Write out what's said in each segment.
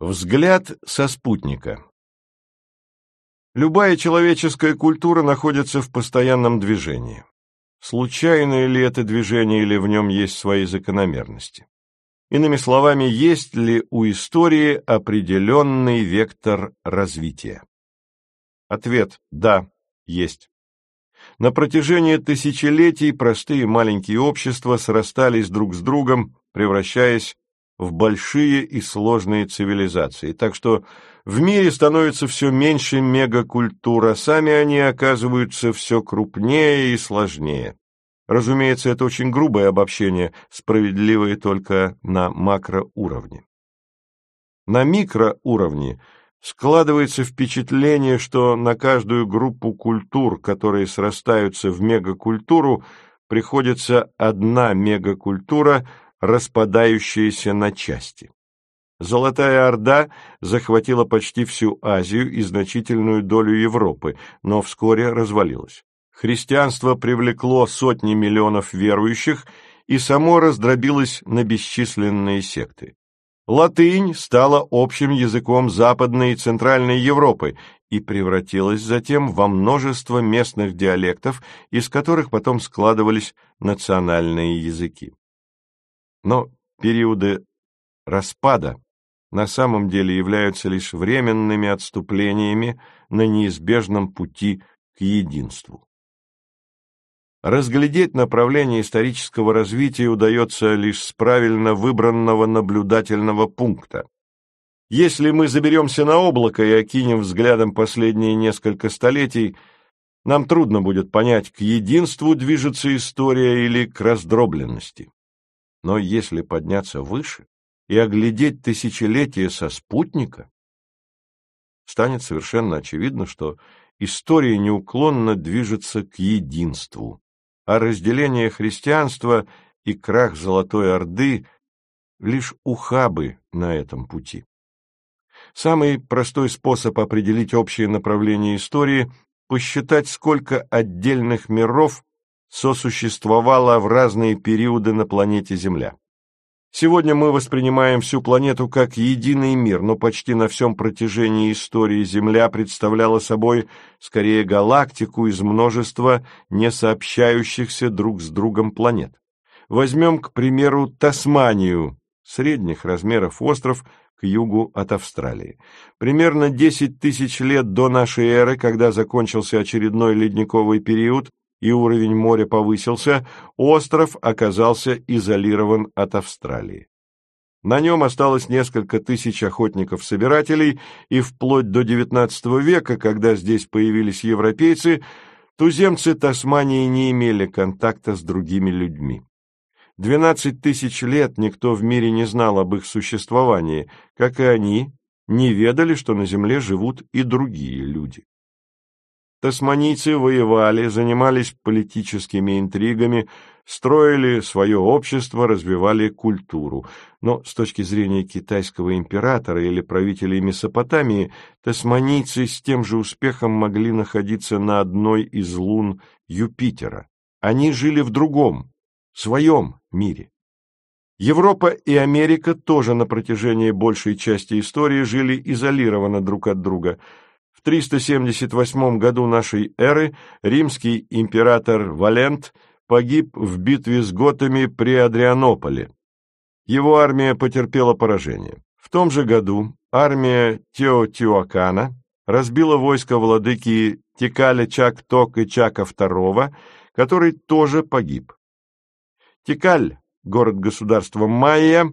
Взгляд со спутника Любая человеческая культура находится в постоянном движении. Случайное ли это движение или в нем есть свои закономерности? Иными словами, есть ли у истории определенный вектор развития? Ответ – да, есть. На протяжении тысячелетий простые маленькие общества срастались друг с другом, превращаясь в большие и сложные цивилизации. Так что в мире становится все меньше мегакультур, а сами они оказываются все крупнее и сложнее. Разумеется, это очень грубое обобщение, справедливое только на макроуровне. На микроуровне складывается впечатление, что на каждую группу культур, которые срастаются в мегакультуру, приходится одна мегакультура – распадающаяся на части. Золотая Орда захватила почти всю Азию и значительную долю Европы, но вскоре развалилась. Христианство привлекло сотни миллионов верующих и само раздробилось на бесчисленные секты. Латынь стала общим языком Западной и Центральной Европы и превратилась затем во множество местных диалектов, из которых потом складывались национальные языки. Но периоды распада на самом деле являются лишь временными отступлениями на неизбежном пути к единству. Разглядеть направление исторического развития удается лишь с правильно выбранного наблюдательного пункта. Если мы заберемся на облако и окинем взглядом последние несколько столетий, нам трудно будет понять, к единству движется история или к раздробленности. Но если подняться выше и оглядеть тысячелетия со спутника, станет совершенно очевидно, что история неуклонно движется к единству, а разделение христианства и крах Золотой Орды — лишь ухабы на этом пути. Самый простой способ определить общее направление истории — посчитать, сколько отдельных миров сосуществовала в разные периоды на планете Земля. Сегодня мы воспринимаем всю планету как единый мир, но почти на всем протяжении истории Земля представляла собой скорее галактику из множества не сообщающихся друг с другом планет. Возьмем, к примеру, Тасманию, средних размеров остров к югу от Австралии. Примерно 10 тысяч лет до нашей эры, когда закончился очередной ледниковый период, и уровень моря повысился, остров оказался изолирован от Австралии. На нем осталось несколько тысяч охотников-собирателей, и вплоть до XIX века, когда здесь появились европейцы, туземцы Тасмании не имели контакта с другими людьми. Двенадцать тысяч лет никто в мире не знал об их существовании, как и они не ведали, что на Земле живут и другие люди. Тасманийцы воевали, занимались политическими интригами, строили свое общество, развивали культуру. Но с точки зрения китайского императора или правителей Месопотамии, тасманийцы с тем же успехом могли находиться на одной из лун Юпитера. Они жили в другом, своем мире. Европа и Америка тоже на протяжении большей части истории жили изолированно друг от друга – 378 году нашей эры римский император Валент погиб в битве с готами при Адрианополе. Его армия потерпела поражение. В том же году армия Теотиуакана разбила войско владыки Тикаля Чак-Ток и Чака II, который тоже погиб. Тикаль – город-государство Майя,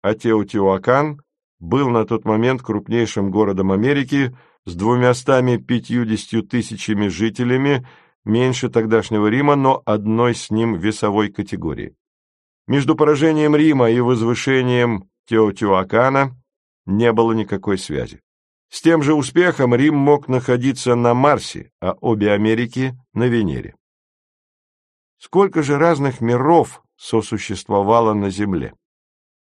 а Теотиуакан был на тот момент крупнейшим городом Америки – с двумястами пятьюдесятью тысячами жителями, меньше тогдашнего Рима, но одной с ним весовой категории. Между поражением Рима и возвышением Теотиуакана не было никакой связи. С тем же успехом Рим мог находиться на Марсе, а обе Америки — на Венере. Сколько же разных миров сосуществовало на Земле?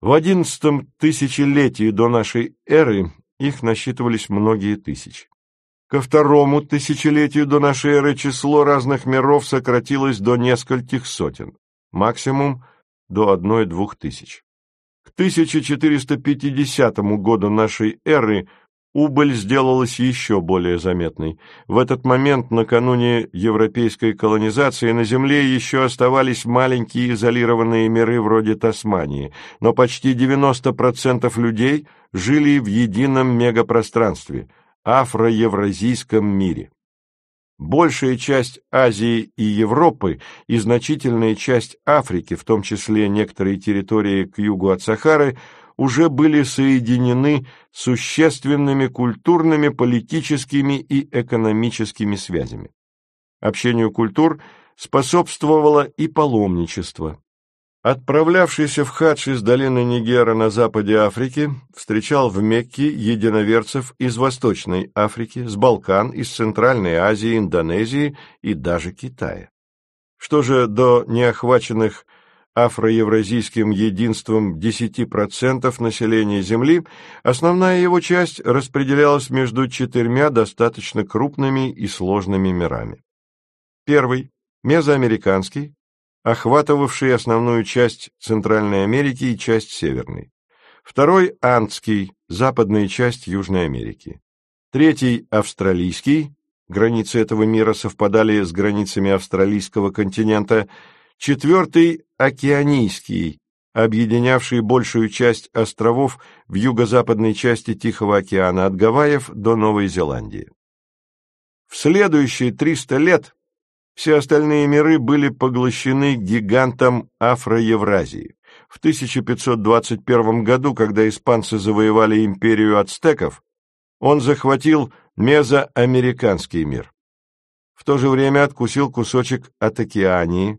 В одиннадцатом тысячелетии до нашей эры их насчитывались многие тысячи. Ко второму тысячелетию до нашей эры число разных миров сократилось до нескольких сотен, максимум до одной-двух тысяч. К 1450 году нашей эры убыль сделалась еще более заметной. В этот момент, накануне европейской колонизации, на Земле еще оставались маленькие изолированные миры вроде Тасмании, но почти 90% людей жили в едином мегапространстве – афро-евразийском мире. Большая часть Азии и Европы и значительная часть Африки, в том числе некоторые территории к югу от Сахары, уже были соединены существенными культурными, политическими и экономическими связями. Общению культур способствовало и паломничество. Отправлявшийся в хадж из долины Нигера на западе Африки встречал в Мекке единоверцев из Восточной Африки, с Балкан, из Центральной Азии, Индонезии и даже Китая. Что же до неохваченных афроевразийским единством 10% населения Земли, основная его часть распределялась между четырьмя достаточно крупными и сложными мирами. Первый – мезоамериканский, охватывавший основную часть Центральной Америки и часть Северной. Второй – Андский, западная часть Южной Америки. Третий – Австралийский, границы этого мира совпадали с границами австралийского континента. Четвертый – Океанийский, объединявший большую часть островов в юго-западной части Тихого океана от Гавайев до Новой Зеландии. В следующие 300 лет все остальные миры были поглощены гигантом Афроевразии. В 1521 году, когда испанцы завоевали империю ацтеков, он захватил мезоамериканский мир. В то же время откусил кусочек от Океании.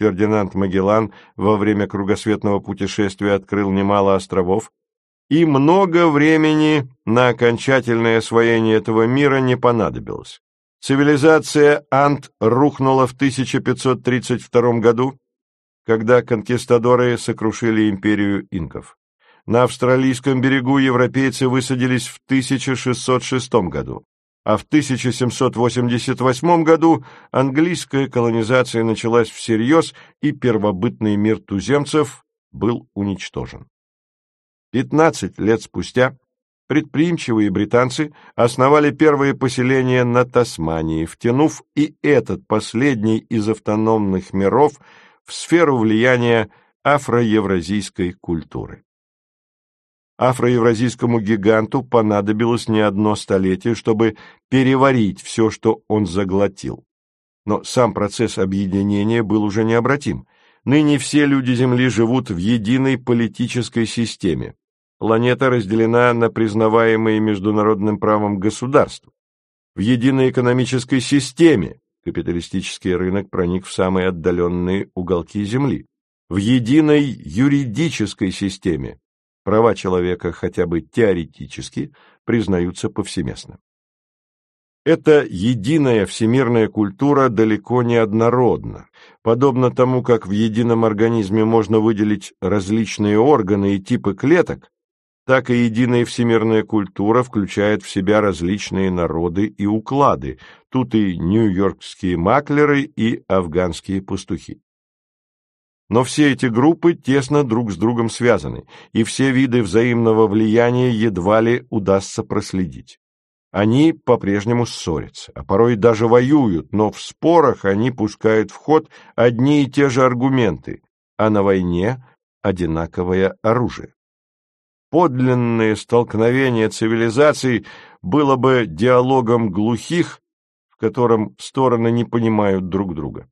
Фердинанд Магеллан во время кругосветного путешествия открыл немало островов, и много времени на окончательное освоение этого мира не понадобилось. Цивилизация Ант рухнула в 1532 году, когда конкистадоры сокрушили империю инков. На австралийском берегу европейцы высадились в 1606 году, а в 1788 году английская колонизация началась всерьез, и первобытный мир туземцев был уничтожен. Пятнадцать лет спустя предприимчивые британцы основали первые поселения на Тасмании, втянув и этот последний из автономных миров в сферу влияния афроевразийской культуры. Афроевразийскому гиганту понадобилось не одно столетие, чтобы переварить все, что он заглотил. Но сам процесс объединения был уже необратим. Ныне все люди Земли живут в единой политической системе, планета разделена на признаваемые международным правом государства. В единой экономической системе капиталистический рынок проник в самые отдаленные уголки Земли. В единой юридической системе права человека хотя бы теоретически признаются повсеместно. Эта единая всемирная культура далеко не однородна. Подобно тому, как в едином организме можно выделить различные органы и типы клеток, так и единая всемирная культура включает в себя различные народы и уклады, тут и нью-йоркские маклеры и афганские пастухи. Но все эти группы тесно друг с другом связаны, и все виды взаимного влияния едва ли удастся проследить. Они по-прежнему ссорятся, а порой даже воюют, но в спорах они пускают в ход одни и те же аргументы, а на войне одинаковое оружие подлинное столкновение цивилизаций было бы диалогом глухих, в котором стороны не понимают друг друга.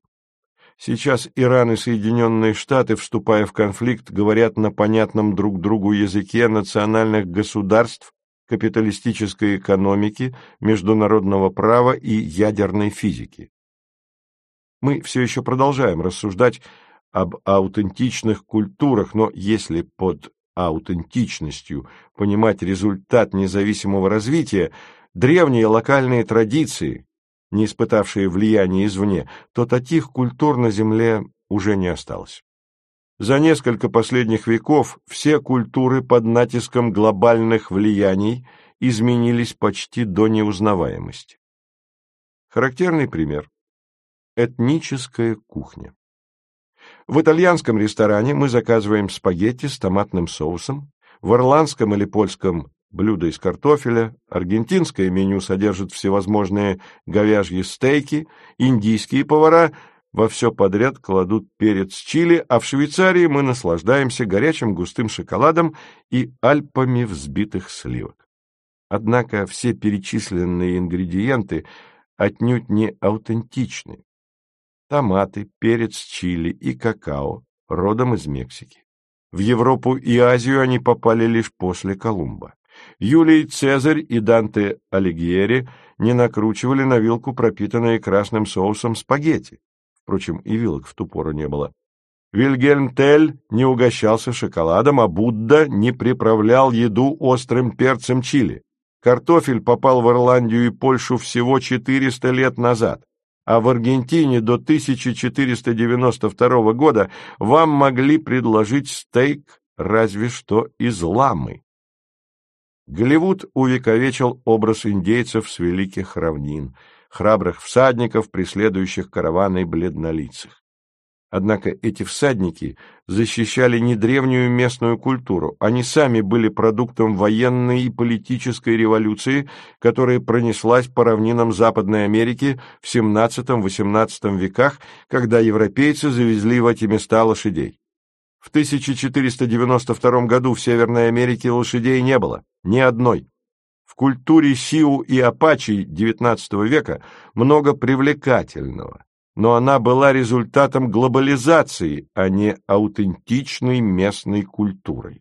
Сейчас Иран и Соединенные Штаты, вступая в конфликт, говорят на понятном друг другу языке национальных государств, капиталистической экономики, международного права и ядерной физики. Мы все еще продолжаем рассуждать об аутентичных культурах, но если под аутентичностью понимать результат независимого развития, древние локальные традиции, не испытавшие влияния извне, то таких культур на Земле уже не осталось. За несколько последних веков все культуры под натиском глобальных влияний изменились почти до неузнаваемости. Характерный пример – этническая кухня. В итальянском ресторане мы заказываем спагетти с томатным соусом, в ирландском или польском блюда из картофеля, аргентинское меню содержит всевозможные говяжьи стейки, индийские повара во все подряд кладут перец чили, а в Швейцарии мы наслаждаемся горячим густым шоколадом и альпами взбитых сливок. Однако все перечисленные ингредиенты отнюдь не аутентичны. Томаты, перец чили и какао родом из Мексики. В Европу и Азию они попали лишь после Колумба. Юлий Цезарь и Данте Алигьери не накручивали на вилку пропитанные красным соусом спагетти. Впрочем, и вилок в ту пору не было. Вильгельм Тель не угощался шоколадом, а Будда не приправлял еду острым перцем чили. Картофель попал в Ирландию и Польшу всего 400 лет назад, а в Аргентине до 1492 года вам могли предложить стейк разве что из ламы. Голливуд увековечил образ индейцев с великих равнин, храбрых всадников, преследующих караваны бледнолицых. Однако эти всадники защищали не древнюю местную культуру, они сами были продуктом военной и политической революции, которая пронеслась по равнинам Западной Америки в XVII-XVIII веках, когда европейцы завезли в эти места лошадей. В 1492 году в Северной Америке лошадей не было, ни одной. В культуре Сиу и Апачи XIX века много привлекательного, но она была результатом глобализации, а не аутентичной местной культурой.